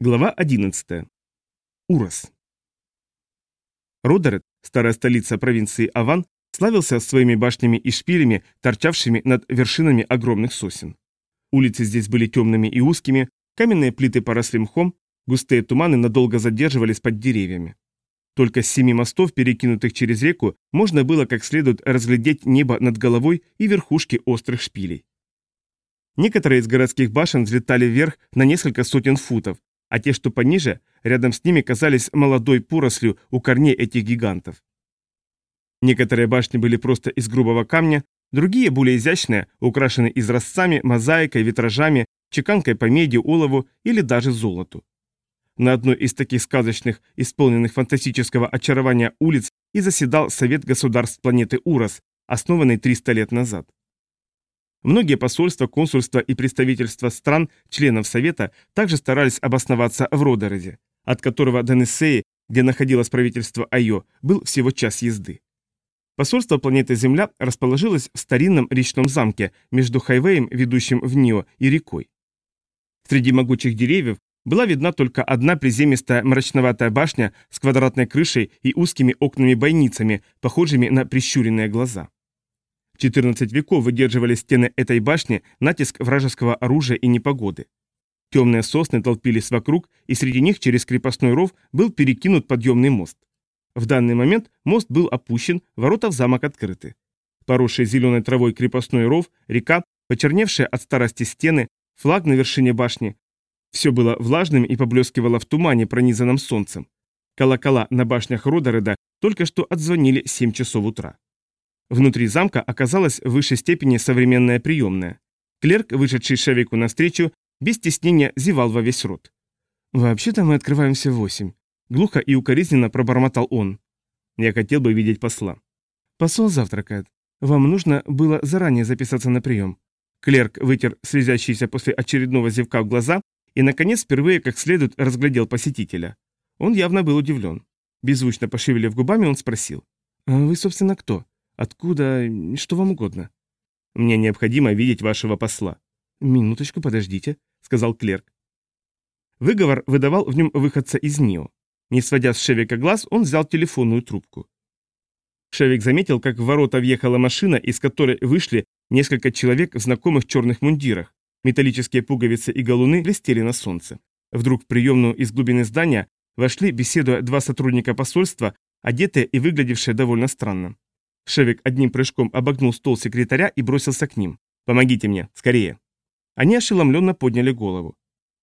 Глава 11. Урос. Родерет, старая столица провинции Аван, славился своими башнями и шпилями, торчавшими над вершинами огромных сосен. Улицы здесь были темными и узкими, каменные плиты поросли мхом, густые туманы надолго задерживались под деревьями. Только с семи мостов, перекинутых через реку, можно было как следует разглядеть небо над головой и верхушки острых шпилей. Некоторые из городских башен взлетали вверх на несколько сотен футов, а те, что пониже, рядом с ними казались молодой порослью у корней этих гигантов. Некоторые башни были просто из грубого камня, другие, более изящные, украшены изразцами, мозаикой, витражами, чеканкой по меди, олову или даже золоту. На одной из таких сказочных, исполненных фантастического очарования улиц и заседал Совет государств планеты Урос, основанный 300 лет назад. Многие посольства, консульства и представительства стран, членов Совета, также старались обосноваться в Родерезе, от которого до Нессеи, где находилось правительство Айо, был всего час езды. Посольство планеты Земля расположилось в старинном речном замке между хайвеем, ведущим в Нио, и рекой. Среди могучих деревьев была видна только одна приземистая мрачноватая башня с квадратной крышей и узкими окнами-бойницами, похожими на прищуренные глаза. 14 веков выдерживали стены этой башни натиск вражеского оружия и непогоды. Темные сосны толпились вокруг, и среди них через крепостной ров был перекинут подъемный мост. В данный момент мост был опущен, ворота в замок открыты. Поросший зеленой травой крепостной ров, река, почерневшая от старости стены, флаг на вершине башни. Все было влажным и поблескивало в тумане, пронизанном солнцем. Колокола на башнях Родереда только что отзвонили 7 часов утра. Внутри замка оказалась в высшей степени современная приемная. Клерк, вышедший Шевику навстречу, без стеснения зевал во весь рот. «Вообще-то мы открываемся в восемь», — глухо и укоризненно пробормотал он. «Я хотел бы видеть посла». «Посол завтракает. Вам нужно было заранее записаться на прием». Клерк вытер слезящиеся после очередного зевка в глаза и, наконец, впервые как следует разглядел посетителя. Он явно был удивлен. Беззвучно пошевелив губами, он спросил. «А вы, собственно, кто?» Откуда... что вам угодно?» «Мне необходимо видеть вашего посла». «Минуточку, подождите», — сказал клерк. Выговор выдавал в нем выходца из НИО. Не сводя с Шевика глаз, он взял телефонную трубку. Шевик заметил, как в ворота въехала машина, из которой вышли несколько человек в знакомых черных мундирах. Металлические пуговицы и галуны блестели на солнце. Вдруг в приемную из глубины здания вошли, беседуя два сотрудника посольства, одетые и выглядевшие довольно странно. Шевик одним прыжком обогнул стол секретаря и бросился к ним. «Помогите мне, скорее!» Они ошеломленно подняли голову.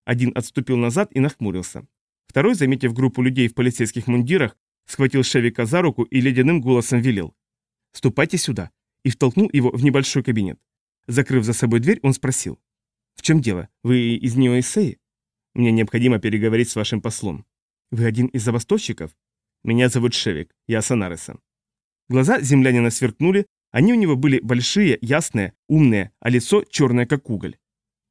Один отступил назад и нахмурился. Второй, заметив группу людей в полицейских мундирах, схватил Шевика за руку и ледяным голосом велел. «Ступайте сюда!» и втолкнул его в небольшой кабинет. Закрыв за собой дверь, он спросил. «В чем дело? Вы из Нью-Эссеи?» «Мне необходимо переговорить с вашим послом». «Вы один из забастовщиков?» «Меня зовут Шевик, я Санареса». Глаза землянина сверкнули, они у него были большие, ясные, умные, а лицо черное, как уголь.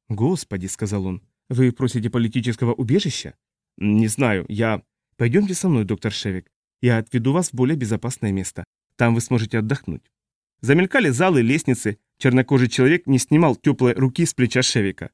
«Господи», — сказал он, — «вы просите политического убежища?» «Не знаю, я...» «Пойдемте со мной, доктор Шевик. Я отведу вас в более безопасное место. Там вы сможете отдохнуть». Замелькали залы, лестницы. Чернокожий человек не снимал теплой руки с плеча Шевика.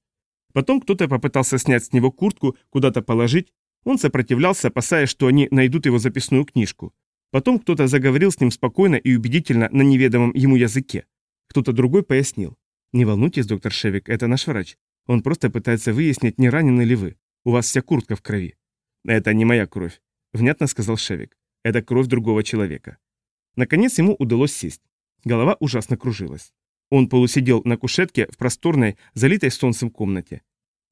Потом кто-то попытался снять с него куртку, куда-то положить. Он сопротивлялся, опасаясь, что они найдут его записную книжку. Потом кто-то заговорил с ним спокойно и убедительно на неведомом ему языке. Кто-то другой пояснил. «Не волнуйтесь, доктор Шевик, это наш врач. Он просто пытается выяснить, не ранены ли вы. У вас вся куртка в крови». «Это не моя кровь», — внятно сказал Шевик. «Это кровь другого человека». Наконец ему удалось сесть. Голова ужасно кружилась. Он полусидел на кушетке в просторной, залитой солнцем комнате.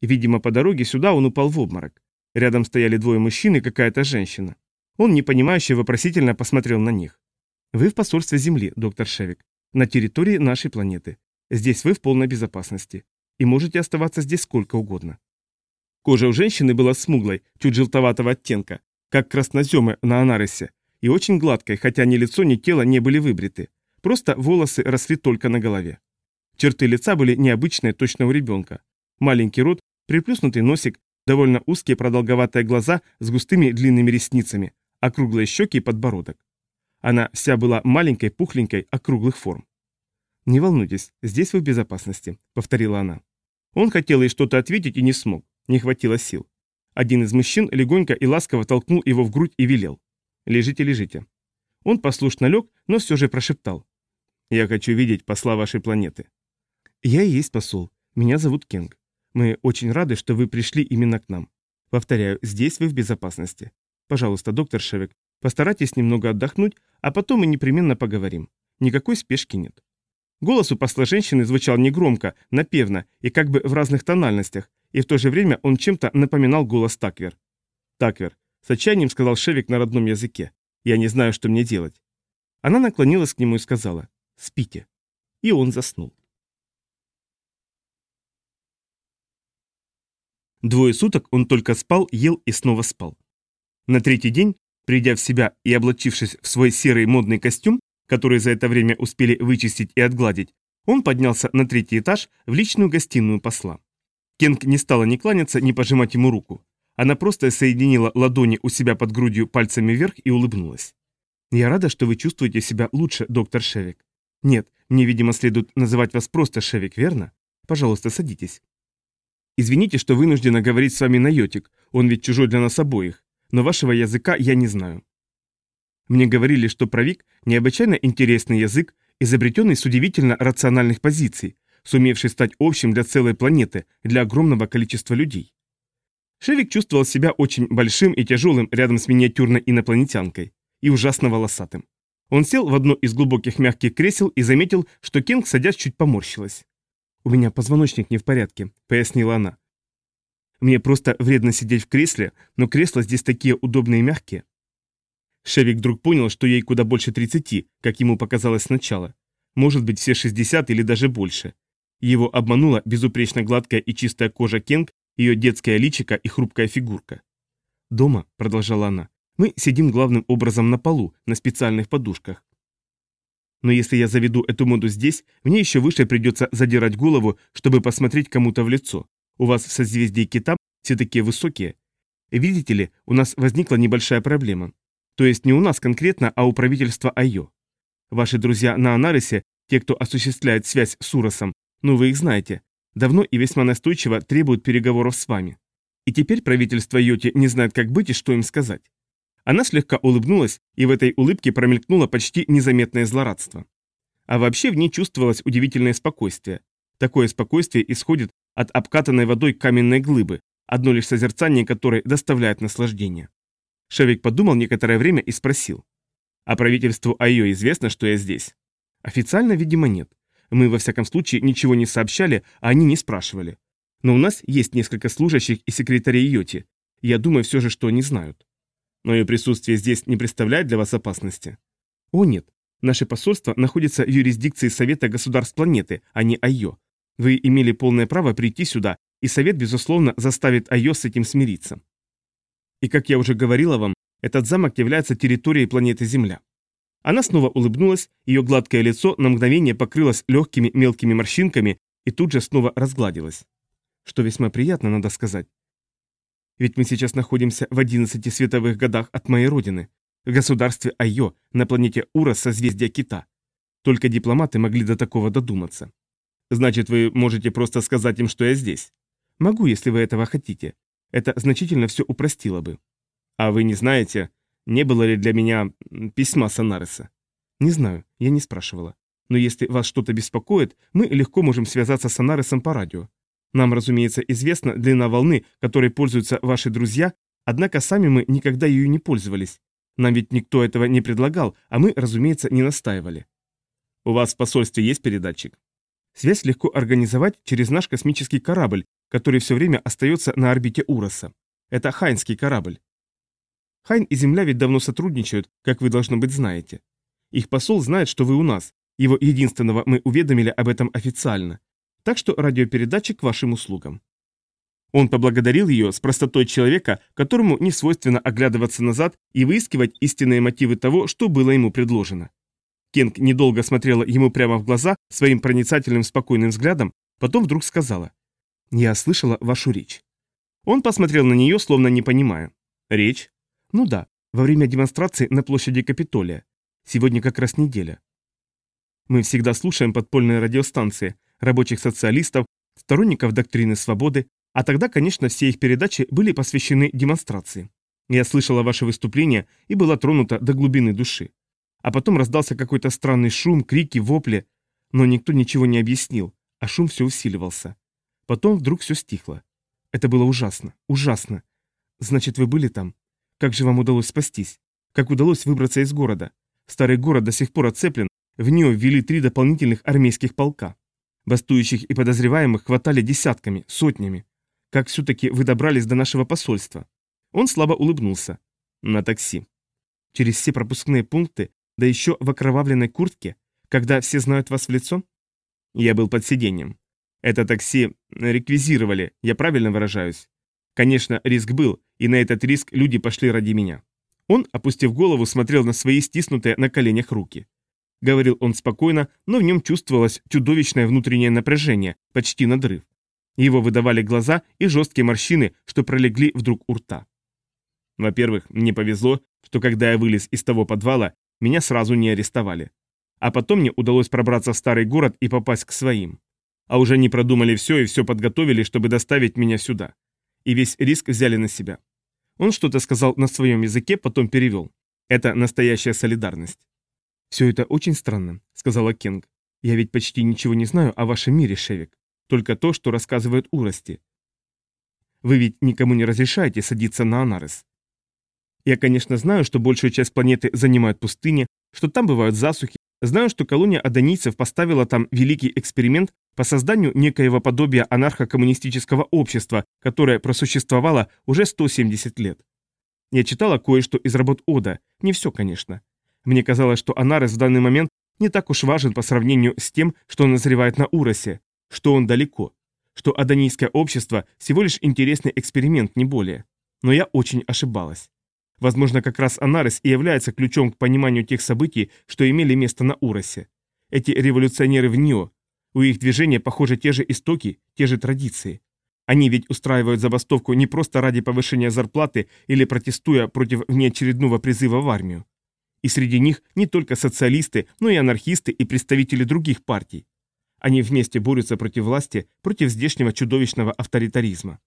Видимо, по дороге сюда он упал в обморок. Рядом стояли двое мужчин и какая-то женщина. Он непонимающе вопросительно посмотрел на них. «Вы в посольстве Земли, доктор Шевик, на территории нашей планеты. Здесь вы в полной безопасности. И можете оставаться здесь сколько угодно». Кожа у женщины была смуглой, чуть желтоватого оттенка, как красноземы на Анарисе, и очень гладкой, хотя ни лицо, ни тело не были выбриты. Просто волосы росли только на голове. Черты лица были необычные, точно у ребенка. Маленький рот, приплюснутый носик, довольно узкие продолговатые глаза с густыми длинными ресницами, округлые щеки и подбородок. Она вся была маленькой, пухленькой, округлых форм. «Не волнуйтесь, здесь вы в безопасности», — повторила она. Он хотел ей что-то ответить и не смог, не хватило сил. Один из мужчин легонько и ласково толкнул его в грудь и велел. «Лежите, лежите». Он послушно лег, но все же прошептал. «Я хочу видеть посла вашей планеты». «Я и есть посол. Меня зовут Кенг. Мы очень рады, что вы пришли именно к нам. Повторяю, здесь вы в безопасности. Пожалуйста, доктор Шевик, постарайтесь немного отдохнуть, а потом мы непременно поговорим. Никакой спешки нет». Голос у посла женщины звучал негромко, напевно и как бы в разных тональностях, и в то же время он чем-то напоминал голос Таквер. «Таквер», — с отчаянием сказал Шевик на родном языке, — «я не знаю, что мне делать». Она наклонилась к нему и сказала «Спите». И он заснул. Двое суток он только спал, ел и снова спал. На третий день, придя в себя и облачившись в свой серый модный костюм, который за это время успели вычистить и отгладить, он поднялся на третий этаж в личную гостиную посла. Кенг не стала ни кланяться, ни пожимать ему руку. Она просто соединила ладони у себя под грудью пальцами вверх и улыбнулась. «Я рада, что вы чувствуете себя лучше, доктор Шевик. Нет, мне, видимо, следует называть вас просто Шевик, верно? Пожалуйста, садитесь». Извините, что вынуждена говорить с вами на йотик, он ведь чужой для нас обоих, но вашего языка я не знаю. Мне говорили, что правик – необычайно интересный язык, изобретенный с удивительно рациональных позиций, сумевший стать общим для целой планеты, для огромного количества людей. Шевик чувствовал себя очень большим и тяжелым рядом с миниатюрной инопланетянкой и ужасно волосатым. Он сел в одно из глубоких мягких кресел и заметил, что Кенг, садясь, чуть поморщилась. «У меня позвоночник не в порядке», — пояснила она. «Мне просто вредно сидеть в кресле, но кресла здесь такие удобные и мягкие». Шевик вдруг понял, что ей куда больше 30, как ему показалось сначала. Может быть, все 60 или даже больше. Его обманула безупречно гладкая и чистая кожа Кенг, ее детская личика и хрупкая фигурка. «Дома», — продолжала она, — «мы сидим главным образом на полу, на специальных подушках. Но если я заведу эту моду здесь, мне еще выше придется задирать голову, чтобы посмотреть кому-то в лицо. У вас в созвездии кита все такие высокие. Видите ли, у нас возникла небольшая проблема. То есть не у нас конкретно, а у правительства Айо. Ваши друзья на Анарисе, те, кто осуществляет связь с Уросом, ну вы их знаете, давно и весьма настойчиво требуют переговоров с вами. И теперь правительство Йоти не знает, как быть и что им сказать. Она слегка улыбнулась, и в этой улыбке промелькнуло почти незаметное злорадство. А вообще в ней чувствовалось удивительное спокойствие. Такое спокойствие исходит от обкатанной водой каменной глыбы, одно лишь созерцание которой доставляет наслаждение. Шевик подумал некоторое время и спросил. «А правительству Айо известно, что я здесь?» «Официально, видимо, нет. Мы, во всяком случае, ничего не сообщали, а они не спрашивали. Но у нас есть несколько служащих и секретарей Йоти. Я думаю все же, что они знают. Мое присутствие здесь не представляет для вас опасности? О нет. Наше посольство находится в юрисдикции Совета государств планеты, а не Айо. Вы имели полное право прийти сюда, и Совет, безусловно, заставит Айо с этим смириться. И как я уже говорила вам, этот замок является территорией планеты Земля. Она снова улыбнулась, ее гладкое лицо на мгновение покрылось легкими мелкими морщинками и тут же снова разгладилось. Что весьма приятно, надо сказать. Ведь мы сейчас находимся в 11 световых годах от моей родины, в государстве Айо, на планете Ура созвездия Кита. Только дипломаты могли до такого додуматься. Значит, вы можете просто сказать им, что я здесь? Могу, если вы этого хотите. Это значительно все упростило бы. А вы не знаете, не было ли для меня письма Санареса? Не знаю, я не спрашивала. Но если вас что-то беспокоит, мы легко можем связаться с Анаресом по радио. Нам, разумеется, известна длина волны, которой пользуются ваши друзья, однако сами мы никогда ее не пользовались. Нам ведь никто этого не предлагал, а мы, разумеется, не настаивали. У вас в посольстве есть передатчик? Связь легко организовать через наш космический корабль, который все время остается на орбите Уроса. Это Хайнский корабль. Хайн и Земля ведь давно сотрудничают, как вы, должно быть, знаете. Их посол знает, что вы у нас. Его единственного мы уведомили об этом официально. Так что радиопередатчик к вашим услугам. Он поблагодарил ее с простотой человека, которому не свойственно оглядываться назад и выискивать истинные мотивы того, что было ему предложено. Кенг недолго смотрела ему прямо в глаза своим проницательным спокойным взглядом, потом вдруг сказала «Я слышала вашу речь». Он посмотрел на нее, словно не понимая. «Речь?» «Ну да, во время демонстрации на площади Капитолия. Сегодня как раз неделя. Мы всегда слушаем подпольные радиостанции, рабочих социалистов, сторонников доктрины свободы, А тогда, конечно, все их передачи были посвящены демонстрации. Я слышала ваше выступление и была тронута до глубины души. А потом раздался какой-то странный шум, крики, вопли, но никто ничего не объяснил, а шум все усиливался. Потом вдруг все стихло. Это было ужасно, ужасно. Значит, вы были там? Как же вам удалось спастись? Как удалось выбраться из города? Старый город до сих пор оцеплен, в нее ввели три дополнительных армейских полка. Бастующих и подозреваемых хватали десятками, сотнями. Как все-таки вы добрались до нашего посольства? Он слабо улыбнулся. На такси. Через все пропускные пункты, да еще в окровавленной куртке, когда все знают вас в лицо? Я был под сиденьем. Это такси реквизировали, я правильно выражаюсь? Конечно, риск был, и на этот риск люди пошли ради меня. Он, опустив голову, смотрел на свои стиснутые на коленях руки. Говорил он спокойно, но в нем чувствовалось чудовищное внутреннее напряжение, почти надрыв. Его выдавали глаза и жесткие морщины, что пролегли вдруг у рта. Во-первых, мне повезло, что когда я вылез из того подвала, меня сразу не арестовали. А потом мне удалось пробраться в старый город и попасть к своим. А уже не продумали все и все подготовили, чтобы доставить меня сюда. И весь риск взяли на себя. Он что-то сказал на своем языке, потом перевел. Это настоящая солидарность. «Все это очень странно», — сказала Кенг. «Я ведь почти ничего не знаю о вашем мире, Шевик. Только то, что рассказывают Урости. Вы ведь никому не разрешаете садиться на Анарес. Я, конечно, знаю, что большую часть планеты занимают пустыни, что там бывают засухи, знаю, что колония адонийцев поставила там великий эксперимент по созданию некоего подобия анархо-коммунистического общества, которое просуществовало уже 170 лет. Я читала кое-что из работ Ода, не все, конечно. Мне казалось, что Анарес в данный момент не так уж важен по сравнению с тем, что назревает на Уросе, что он далеко, что адонийское общество всего лишь интересный эксперимент, не более. Но я очень ошибалась. Возможно, как раз Анарес и является ключом к пониманию тех событий, что имели место на Уросе. Эти революционеры в НИО, у их движения, похоже, те же истоки, те же традиции. Они ведь устраивают забастовку не просто ради повышения зарплаты или протестуя против внеочередного призыва в армию. И среди них не только социалисты, но и анархисты и представители других партий. Они вместе борются против власти, против здешнего чудовищного авторитаризма.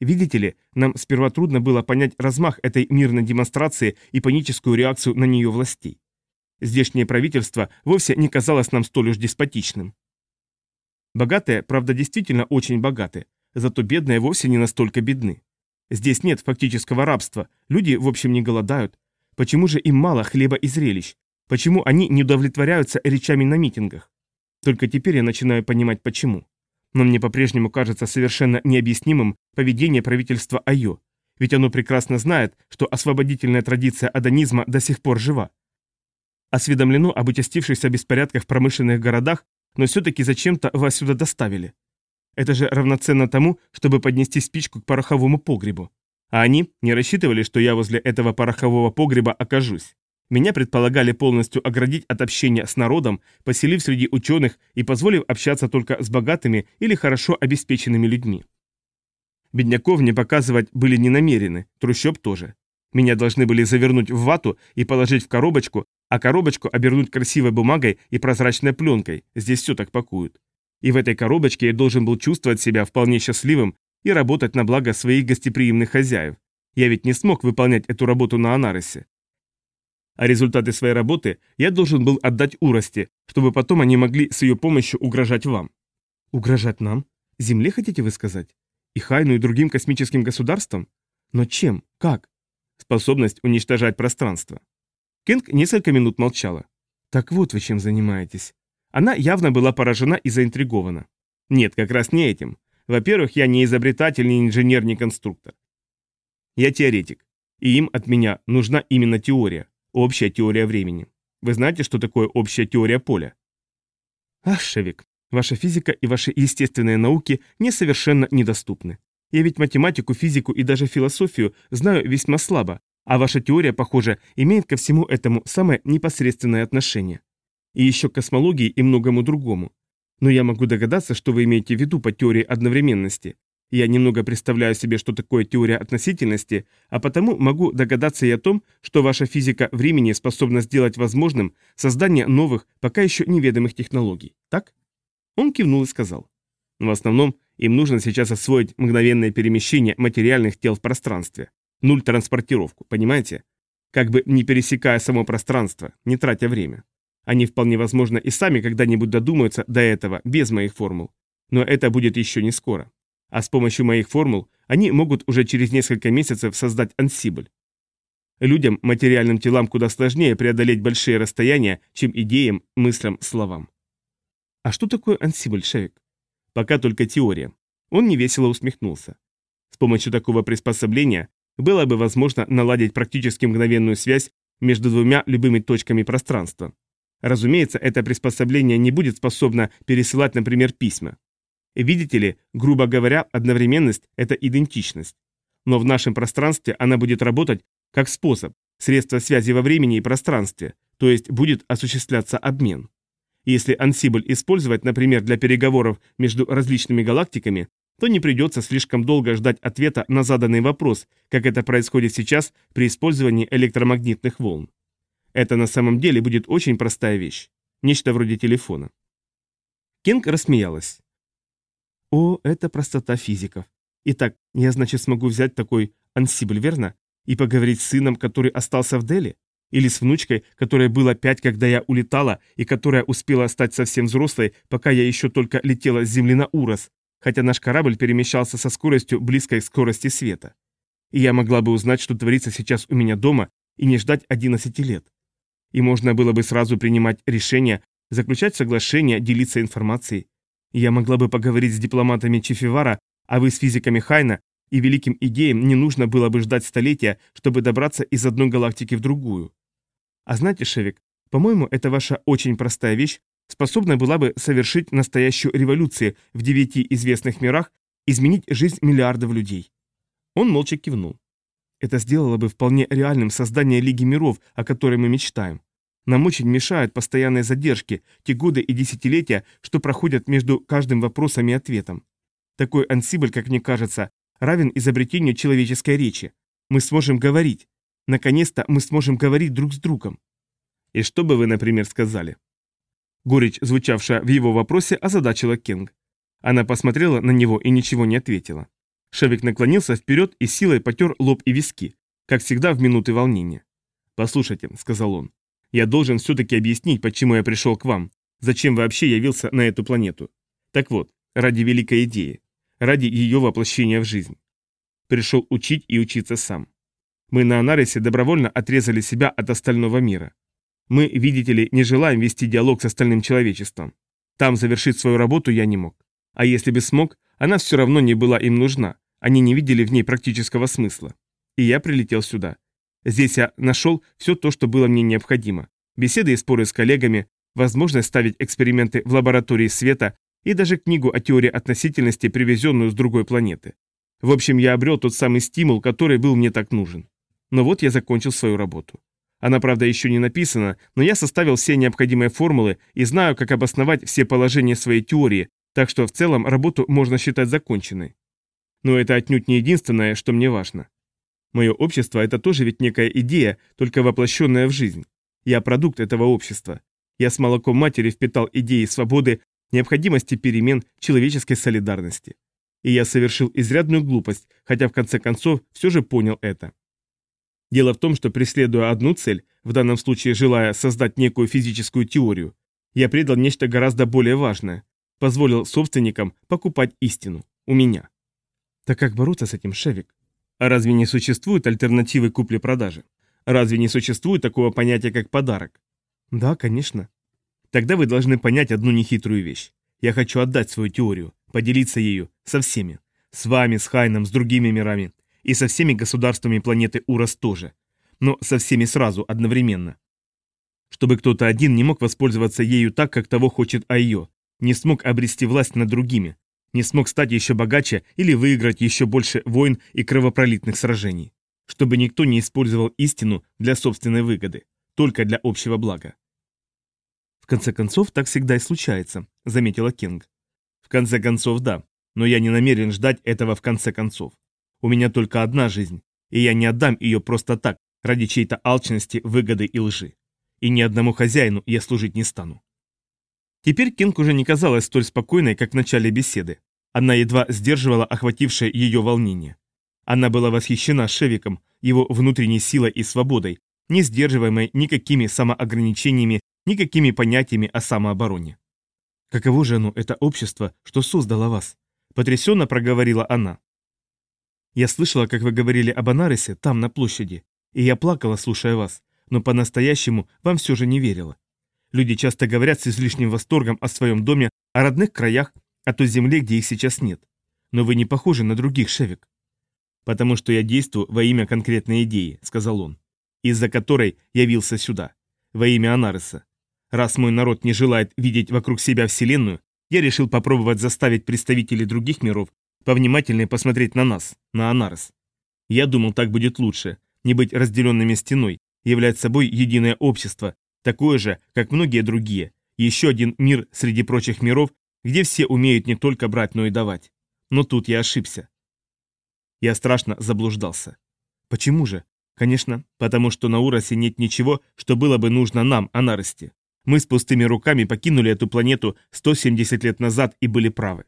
Видите ли, нам сперва трудно было понять размах этой мирной демонстрации и паническую реакцию на нее властей. Здешнее правительство вовсе не казалось нам столь уж деспотичным. Богатые, правда, действительно очень богаты, зато бедные вовсе не настолько бедны. Здесь нет фактического рабства, люди, в общем, не голодают. Почему же им мало хлеба и зрелищ? Почему они не удовлетворяются речами на митингах? Только теперь я начинаю понимать, почему. Но мне по-прежнему кажется совершенно необъяснимым поведение правительства Айо, ведь оно прекрасно знает, что освободительная традиция адонизма до сих пор жива. Осведомлено об участившихся беспорядках в промышленных городах, но все-таки зачем-то вас сюда доставили. Это же равноценно тому, чтобы поднести спичку к пороховому погребу. А они не рассчитывали, что я возле этого порохового погреба окажусь. Меня предполагали полностью оградить от общения с народом, поселив среди ученых и позволив общаться только с богатыми или хорошо обеспеченными людьми. Бедняков мне показывать были не намерены, трущоб тоже. Меня должны были завернуть в вату и положить в коробочку, а коробочку обернуть красивой бумагой и прозрачной пленкой, здесь все так пакуют. И в этой коробочке я должен был чувствовать себя вполне счастливым и работать на благо своих гостеприимных хозяев. Я ведь не смог выполнять эту работу на Анаресе. А результаты своей работы я должен был отдать Урости, чтобы потом они могли с ее помощью угрожать вам. Угрожать нам? Земле хотите вы сказать? И Хайну, и другим космическим государствам? Но чем? Как? Способность уничтожать пространство. Кенг несколько минут молчала. Так вот вы чем занимаетесь. Она явно была поражена и заинтригована. Нет, как раз не этим. Во-первых, я не изобретатель, не инженер, не конструктор. Я теоретик. И им от меня нужна именно теория. Общая теория времени. Вы знаете, что такое общая теория поля? Ах, Шевик, ваша физика и ваши естественные науки мне совершенно недоступны. Я ведь математику, физику и даже философию знаю весьма слабо, а ваша теория, похоже, имеет ко всему этому самое непосредственное отношение. И еще к космологии и многому другому. Но я могу догадаться, что вы имеете в виду по теории одновременности, я немного представляю себе, что такое теория относительности, а потому могу догадаться и о том, что ваша физика времени способна сделать возможным создание новых, пока еще неведомых технологий. Так? Он кивнул и сказал. В основном Им нужно сейчас освоить мгновенное перемещение материальных тел в пространстве. Нуль транспортировку, понимаете? Как бы не пересекая само пространство, не тратя время. Они вполне возможно и сами когда-нибудь додумаются до этого без моих формул. Но это будет еще не скоро. А с помощью моих формул они могут уже через несколько месяцев создать ансибль. Людям, материальным телам куда сложнее преодолеть большие расстояния, чем идеям, мыслям, словам. А что такое ансибль, Шевик? Пока только теория. Он невесело усмехнулся. С помощью такого приспособления было бы возможно наладить практически мгновенную связь между двумя любыми точками пространства. Разумеется, это приспособление не будет способно пересылать, например, письма. Видите ли, грубо говоря, одновременность – это идентичность. Но в нашем пространстве она будет работать как способ, средство связи во времени и пространстве, то есть будет осуществляться обмен. Если ансибль использовать, например, для переговоров между различными галактиками, то не придется слишком долго ждать ответа на заданный вопрос, как это происходит сейчас при использовании электромагнитных волн. Это на самом деле будет очень простая вещь. Нечто вроде телефона. Кенг рассмеялась. О, это простота физиков. Итак, я, значит, смогу взять такой ансибль, верно? И поговорить с сыном, который остался в Дели? Или с внучкой, которая была пять, когда я улетала, и которая успела стать совсем взрослой, пока я еще только летела с Земли на Урос, хотя наш корабль перемещался со скоростью, близкой к скорости света. И я могла бы узнать, что творится сейчас у меня дома, и не ждать 11 лет. И можно было бы сразу принимать решения, заключать соглашения, делиться информацией. Я могла бы поговорить с дипломатами Чифивара, а вы с физиками Хайна, и великим идеям не нужно было бы ждать столетия, чтобы добраться из одной галактики в другую. А знаете, Шевик, по-моему, эта ваша очень простая вещь способна была бы совершить настоящую революцию в девяти известных мирах, изменить жизнь миллиардов людей. Он молча кивнул. Это сделало бы вполне реальным создание Лиги миров, о которой мы мечтаем. Нам очень мешают постоянные задержки, те годы и десятилетия, что проходят между каждым вопросом и ответом. Такой ансибль, как мне кажется, равен изобретению человеческой речи. Мы сможем говорить. Наконец-то мы сможем говорить друг с другом. И что бы вы, например, сказали? Горечь, звучавшая в его вопросе, озадачила Кенг. Она посмотрела на него и ничего не ответила. Шевик наклонился вперед и силой потер лоб и виски, как всегда в минуты волнения. «Послушайте», — сказал он, — «я должен все-таки объяснить, почему я пришел к вам, зачем вообще явился на эту планету. Так вот, ради великой идеи, ради ее воплощения в жизнь. Пришел учить и учиться сам. Мы на Анарисе добровольно отрезали себя от остального мира. Мы, видите ли, не желаем вести диалог с остальным человечеством. Там завершить свою работу я не мог. А если бы смог, она все равно не была им нужна. Они не видели в ней практического смысла. И я прилетел сюда. Здесь я нашел все то, что было мне необходимо. Беседы и споры с коллегами, возможность ставить эксперименты в лаборатории света и даже книгу о теории относительности, привезенную с другой планеты. В общем, я обрел тот самый стимул, который был мне так нужен. Но вот я закончил свою работу. Она, правда, еще не написана, но я составил все необходимые формулы и знаю, как обосновать все положения своей теории, так что в целом работу можно считать законченной. Но это отнюдь не единственное, что мне важно. Мое общество – это тоже ведь некая идея, только воплощенная в жизнь. Я продукт этого общества. Я с молоком матери впитал идеи свободы, необходимости перемен, человеческой солидарности. И я совершил изрядную глупость, хотя в конце концов все же понял это. Дело в том, что преследуя одну цель, в данном случае желая создать некую физическую теорию, я предал нечто гораздо более важное, позволил собственникам покупать истину у меня. Так как бороться с этим, Шевик? А разве не существует альтернативы купли-продажи? Разве не существует такого понятия, как подарок? Да, конечно. Тогда вы должны понять одну нехитрую вещь. Я хочу отдать свою теорию, поделиться ею со всеми. С вами, с Хайном, с другими мирами, и со всеми государствами планеты Урос тоже. Но со всеми сразу, одновременно. Чтобы кто-то один не мог воспользоваться ею так, как того хочет Айо, не смог обрести власть над другими, не смог стать еще богаче или выиграть еще больше войн и кровопролитных сражений. Чтобы никто не использовал истину для собственной выгоды, только для общего блага. В конце концов, так всегда и случается, заметила Кенг. В конце концов, да, но я не намерен ждать этого в конце концов. У меня только одна жизнь, и я не отдам ее просто так, ради чьей-то алчности, выгоды и лжи. И ни одному хозяину я служить не стану. Теперь Кинг уже не казалась столь спокойной, как в начале беседы. Она едва сдерживала охватившее ее волнение. Она была восхищена Шевиком, его внутренней силой и свободой, не сдерживаемой никакими самоограничениями, никакими понятиями о самообороне. «Каково же оно, это общество, что создало вас?» – потрясенно проговорила она. «Я слышала, как вы говорили об Анаресе там, на площади, и я плакала, слушая вас, но по-настоящему вам все же не верила. Люди часто говорят с излишним восторгом о своем доме, о родных краях, о той земле, где их сейчас нет. Но вы не похожи на других, Шевик. «Потому что я действую во имя конкретной идеи», — сказал он, «из-за которой явился сюда, во имя Анареса. Раз мой народ не желает видеть вокруг себя Вселенную, я решил попробовать заставить представителей других миров повнимательнее посмотреть на нас, на Анарес. Я думал, так будет лучше, не быть разделенными стеной, являть собой единое общество, такое же, как многие другие, еще один мир среди прочих миров, где все умеют не только брать, но и давать. Но тут я ошибся. Я страшно заблуждался. Почему же? Конечно, потому что на Уросе нет ничего, что было бы нужно нам, Анарости. Мы с пустыми руками покинули эту планету 170 лет назад и были правы.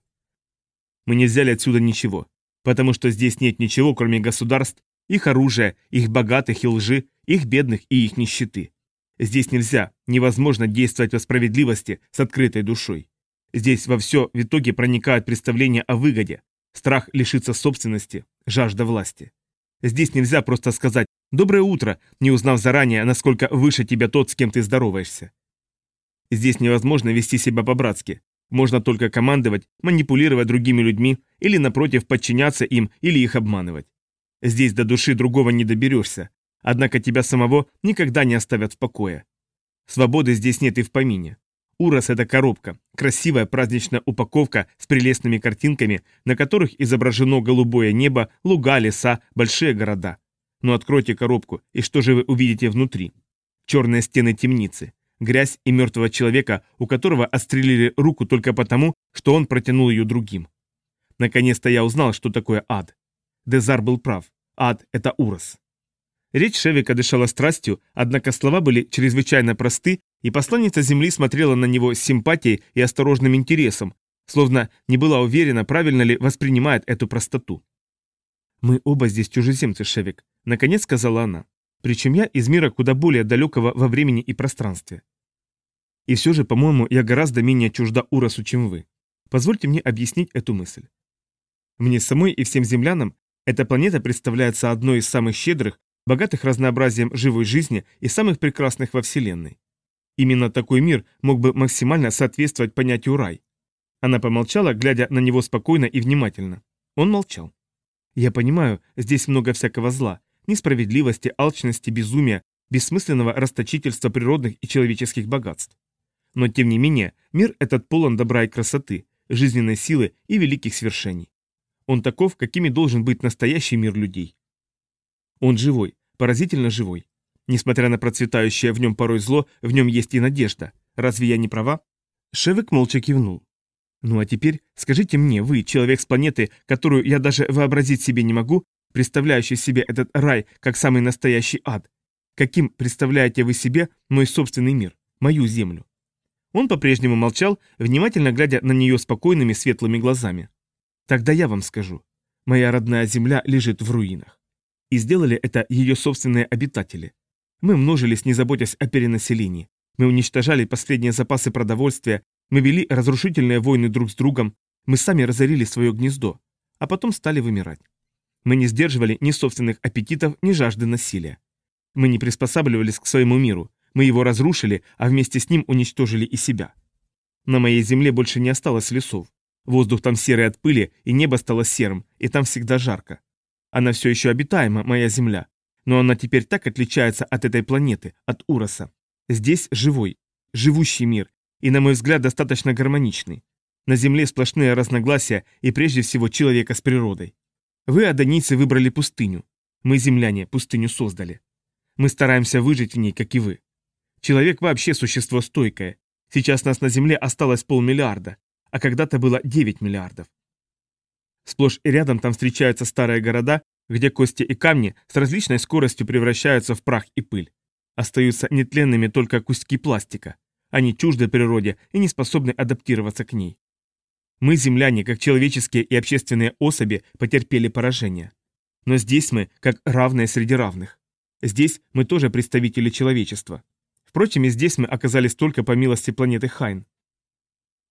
Мы не взяли отсюда ничего, потому что здесь нет ничего, кроме государств, их оружия, их богатых и лжи, их бедных и их нищеты. Здесь нельзя, невозможно действовать по справедливости с открытой душой. Здесь во все в итоге проникают представления о выгоде, страх лишиться собственности, жажда власти. Здесь нельзя просто сказать «доброе утро», не узнав заранее, насколько выше тебя тот, с кем ты здороваешься. Здесь невозможно вести себя по-братски. Можно только командовать, манипулировать другими людьми или, напротив, подчиняться им или их обманывать. Здесь до души другого не доберешься, Однако тебя самого никогда не оставят в покое. Свободы здесь нет и в помине. Урос – это коробка, красивая праздничная упаковка с прелестными картинками, на которых изображено голубое небо, луга, леса, большие города. Но откройте коробку, и что же вы увидите внутри? Черные стены темницы, грязь и мертвого человека, у которого отстрелили руку только потому, что он протянул ее другим. Наконец-то я узнал, что такое ад. Дезар был прав. Ад – это Урос. Речь Шевика дышала страстью, однако слова были чрезвычайно просты, и посланница Земли смотрела на него с симпатией и осторожным интересом, словно не была уверена, правильно ли воспринимает эту простоту. «Мы оба здесь чужеземцы, Шевик», — наконец сказала она. «Причем я из мира куда более далекого во времени и пространстве. И все же, по-моему, я гораздо менее чужда Уросу, чем вы. Позвольте мне объяснить эту мысль. Мне самой и всем землянам эта планета представляется одной из самых щедрых, богатых разнообразием живой жизни и самых прекрасных во Вселенной. Именно такой мир мог бы максимально соответствовать понятию рай. Она помолчала, глядя на него спокойно и внимательно. Он молчал. «Я понимаю, здесь много всякого зла, несправедливости, алчности, безумия, бессмысленного расточительства природных и человеческих богатств. Но тем не менее, мир этот полон добра и красоты, жизненной силы и великих свершений. Он таков, какими должен быть настоящий мир людей. Он живой, поразительно живой. Несмотря на процветающее в нем порой зло, в нем есть и надежда. Разве я не права? Шевик молча кивнул. Ну а теперь скажите мне, вы, человек с планеты, которую я даже вообразить себе не могу, представляющий себе этот рай как самый настоящий ад, каким представляете вы себе мой собственный мир, мою землю? Он по-прежнему молчал, внимательно глядя на нее спокойными светлыми глазами. Тогда я вам скажу. Моя родная земля лежит в руинах. И сделали это ее собственные обитатели. Мы множились, не заботясь о перенаселении. Мы уничтожали последние запасы продовольствия, мы вели разрушительные войны друг с другом, мы сами разорили свое гнездо, а потом стали вымирать. Мы не сдерживали ни собственных аппетитов, ни жажды насилия. Мы не приспосабливались к своему миру, мы его разрушили, а вместе с ним уничтожили и себя. На моей земле больше не осталось лесов. Воздух там серый от пыли, и небо стало серым, и там всегда жарко. Она все еще обитаема, моя Земля. Но она теперь так отличается от этой планеты, от Уроса. Здесь живой, живущий мир, и, на мой взгляд, достаточно гармоничный. На Земле сплошные разногласия и прежде всего человека с природой. Вы, адонийцы, выбрали пустыню. Мы, земляне, пустыню создали. Мы стараемся выжить в ней, как и вы. Человек вообще существо стойкое. Сейчас нас на Земле осталось полмиллиарда, а когда-то было 9 миллиардов. Сплошь и рядом там встречаются старые города, где кости и камни с различной скоростью превращаются в прах и пыль. Остаются нетленными только куски пластика. Они чужды природе и не способны адаптироваться к ней. Мы, земляне, как человеческие и общественные особи, потерпели поражение. Но здесь мы, как равные среди равных. Здесь мы тоже представители человечества. Впрочем, и здесь мы оказались только по милости планеты Хайн.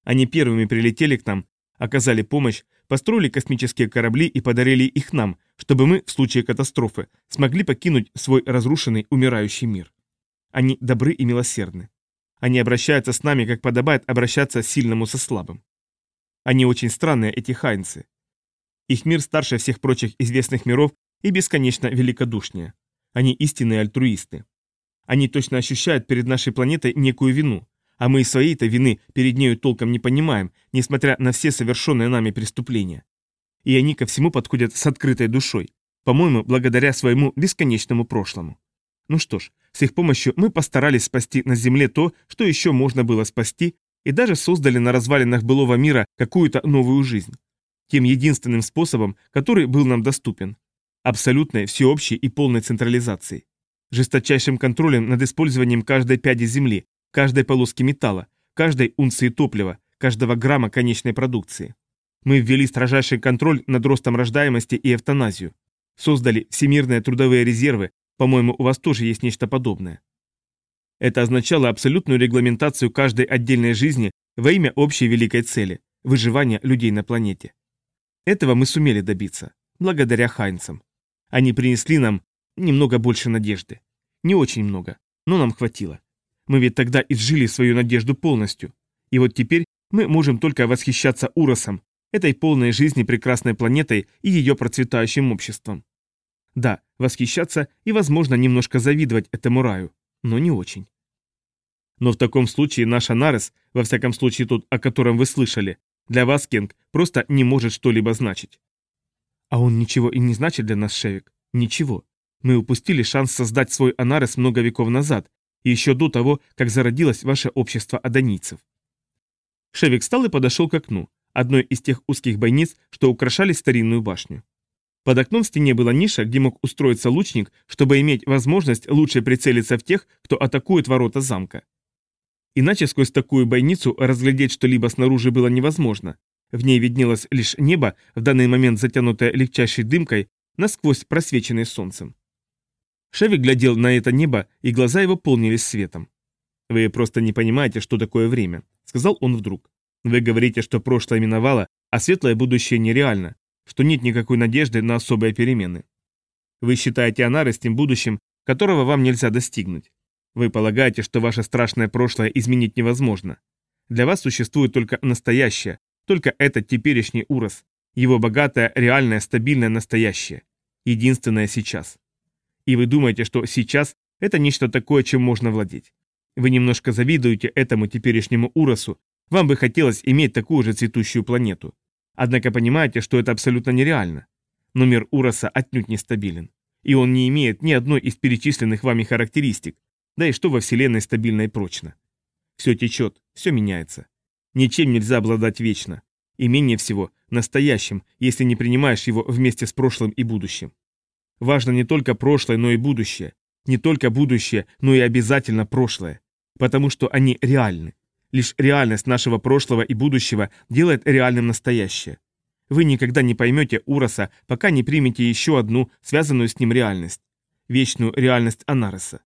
Они первыми прилетели к нам, оказали помощь, построили космические корабли и подарили их нам, чтобы мы, в случае катастрофы, смогли покинуть свой разрушенный, умирающий мир. Они добры и милосердны. Они обращаются с нами, как подобает обращаться сильному со слабым. Они очень странные, эти хайнцы. Их мир старше всех прочих известных миров и бесконечно великодушнее. Они истинные альтруисты. Они точно ощущают перед нашей планетой некую вину, а мы и своей-то вины перед нею толком не понимаем, несмотря на все совершенные нами преступления. И они ко всему подходят с открытой душой, по-моему, благодаря своему бесконечному прошлому. Ну что ж, с их помощью мы постарались спасти на Земле то, что еще можно было спасти, и даже создали на развалинах былого мира какую-то новую жизнь. Тем единственным способом, который был нам доступен. Абсолютной, всеобщей и полной централизацией. Жесточайшим контролем над использованием каждой пяди Земли, каждой полоски металла, каждой унции топлива, каждого грамма конечной продукции. Мы ввели строжайший контроль над ростом рождаемости и эвтаназию. Создали всемирные трудовые резервы, по-моему, у вас тоже есть нечто подобное. Это означало абсолютную регламентацию каждой отдельной жизни во имя общей великой цели – выживания людей на планете. Этого мы сумели добиться, благодаря Хайнцам. Они принесли нам немного больше надежды. Не очень много, но нам хватило. Мы ведь тогда изжили свою надежду полностью. И вот теперь мы можем только восхищаться Уросом, этой полной жизни прекрасной планетой и ее процветающим обществом. Да, восхищаться и, возможно, немножко завидовать этому раю, но не очень. Но в таком случае наш Анарес, во всяком случае тот, о котором вы слышали, для вас, Кенг, просто не может что-либо значить. А он ничего и не значит для нас, Шевик. Ничего. Мы упустили шанс создать свой Анарес много веков назад, еще до того, как зародилось ваше общество адонийцев. Шевик встал и подошел к окну, одной из тех узких бойниц, что украшали старинную башню. Под окном в стене была ниша, где мог устроиться лучник, чтобы иметь возможность лучше прицелиться в тех, кто атакует ворота замка. Иначе сквозь такую бойницу разглядеть что-либо снаружи было невозможно. В ней виднелось лишь небо, в данный момент затянутое легчайшей дымкой, насквозь просвеченное солнцем. Шевик глядел на это небо, и глаза его полнились светом. «Вы просто не понимаете, что такое время», — сказал он вдруг. «Вы говорите, что прошлое миновало, а светлое будущее нереально, что нет никакой надежды на особые перемены. Вы считаете тем будущим, которого вам нельзя достигнуть. Вы полагаете, что ваше страшное прошлое изменить невозможно. Для вас существует только настоящее, только этот теперешний Урос, его богатое, реальное, стабильное настоящее. Единственное сейчас. И вы думаете, что сейчас это нечто такое, чем можно владеть. Вы немножко завидуете этому теперешнему Уросу, вам бы хотелось иметь такую же цветущую планету. Однако понимаете, что это абсолютно нереально. Но мир Уроса отнюдь нестабилен. И он не имеет ни одной из перечисленных вами характеристик, да и что во Вселенной стабильно и прочно. Все течет, все меняется. Ничем нельзя обладать вечно. И менее всего настоящим, если не принимаешь его вместе с прошлым и будущим. Важно не только прошлое, но и будущее. Не только будущее, но и обязательно прошлое. Потому что они реальны. Лишь реальность нашего прошлого и будущего делает реальным настоящее. Вы никогда не поймете Уроса, пока не примете еще одну, связанную с ним реальность. Вечную реальность Анареса.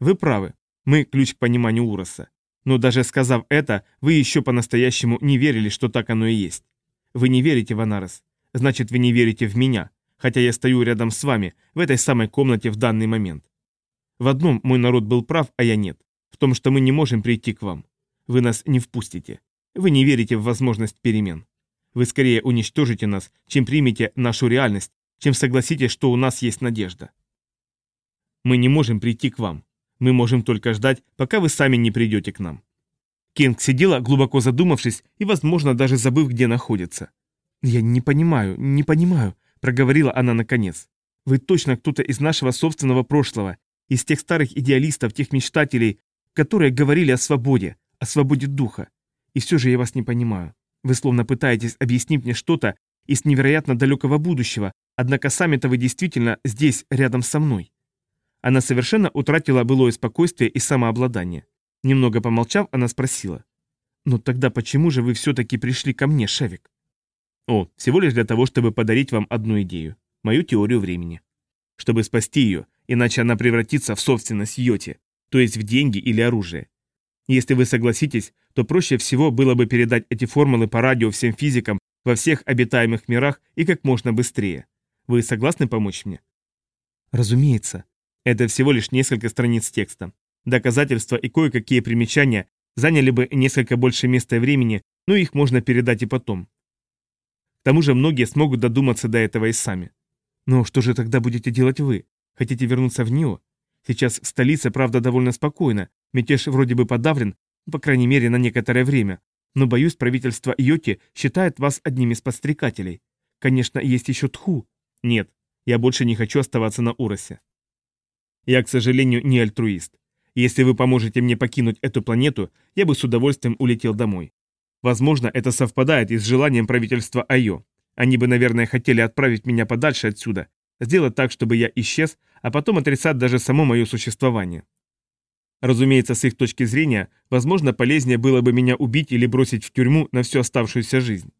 Вы правы, мы ключ к пониманию Уроса. Но даже сказав это, вы еще по-настоящему не верили, что так оно и есть. Вы не верите в Анарес. Значит, вы не верите в меня хотя я стою рядом с вами, в этой самой комнате в данный момент. В одном мой народ был прав, а я нет. В том, что мы не можем прийти к вам. Вы нас не впустите. Вы не верите в возможность перемен. Вы скорее уничтожите нас, чем примете нашу реальность, чем согласитесь, что у нас есть надежда. Мы не можем прийти к вам. Мы можем только ждать, пока вы сами не придете к нам. Кинг сидела, глубоко задумавшись и, возможно, даже забыв, где находится. «Я не понимаю, не понимаю», проговорила она наконец. «Вы точно кто-то из нашего собственного прошлого, из тех старых идеалистов, тех мечтателей, которые говорили о свободе, о свободе духа. И все же я вас не понимаю. Вы словно пытаетесь объяснить мне что-то из невероятно далекого будущего, однако сами-то вы действительно здесь, рядом со мной». Она совершенно утратила былое спокойствие и самообладание. Немного помолчав, она спросила. Но тогда почему же вы все-таки пришли ко мне, Шевик? О, всего лишь для того, чтобы подарить вам одну идею. Мою теорию времени. Чтобы спасти ее, иначе она превратится в собственность Йоти, то есть в деньги или оружие. Если вы согласитесь, то проще всего было бы передать эти формулы по радио всем физикам во всех обитаемых мирах и как можно быстрее. Вы согласны помочь мне? Разумеется. Это всего лишь несколько страниц текста. Доказательства и кое-какие примечания заняли бы несколько больше места и времени, но их можно передать и потом. К тому же многие смогут додуматься до этого и сами. Но что же тогда будете делать вы? Хотите вернуться в Нио? Сейчас в столице, правда, довольно спокойно, мятеж вроде бы подавлен, по крайней мере, на некоторое время, но, боюсь, правительство Йоти считает вас одним из подстрекателей. Конечно, есть еще Тху. Нет, я больше не хочу оставаться на Уросе. Я, к сожалению, не альтруист. Если вы поможете мне покинуть эту планету, я бы с удовольствием улетел домой. Возможно, это совпадает и с желанием правительства Айо. Они бы, наверное, хотели отправить меня подальше отсюда, сделать так, чтобы я исчез, а потом отрицать даже само мое существование. Разумеется, с их точки зрения, возможно, полезнее было бы меня убить или бросить в тюрьму на всю оставшуюся жизнь.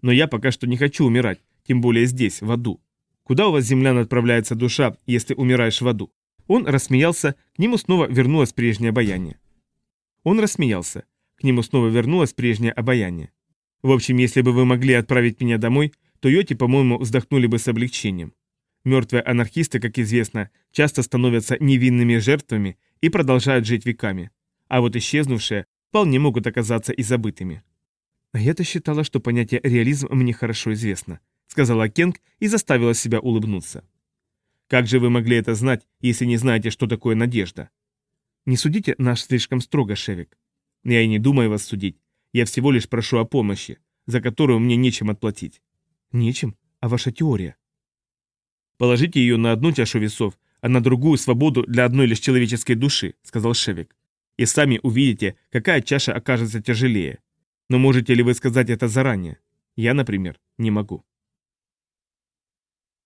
Но я пока что не хочу умирать, тем более здесь, в аду. Куда у вас, землян, отправляется душа, если умираешь в аду? Он рассмеялся, к нему снова вернулось прежнее обаяние. Он рассмеялся, к нему снова вернулось прежнее обаяние. В общем, если бы вы могли отправить меня домой, то Йоти, по-моему, вздохнули бы с облегчением. Мертвые анархисты, как известно, часто становятся невинными жертвами и продолжают жить веками. А вот исчезнувшие вполне могут оказаться и забытыми. А я-то считала, что понятие реализм мне хорошо известно, сказала Кенг и заставила себя улыбнуться. Как же вы могли это знать, если не знаете, что такое надежда? Не судите наш слишком строго, Шевик. Я и не думаю вас судить. Я всего лишь прошу о помощи, за которую мне нечем отплатить. Нечем? А ваша теория? Положите ее на одну чашу весов, а на другую свободу для одной лишь человеческой души, сказал Шевик. И сами увидите, какая чаша окажется тяжелее. Но можете ли вы сказать это заранее? Я, например, не могу.